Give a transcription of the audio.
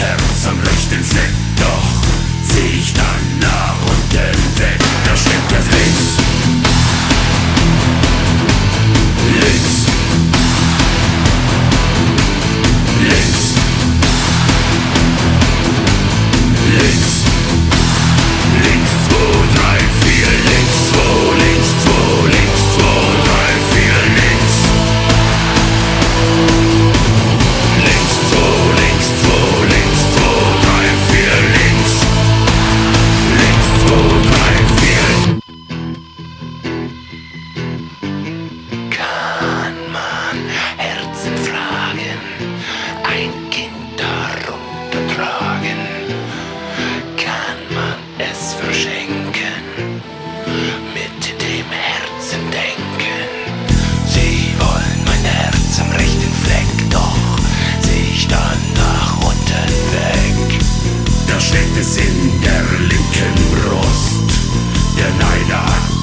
Some am rechten Fleck steckt es in der linken Brust. Der Neider hat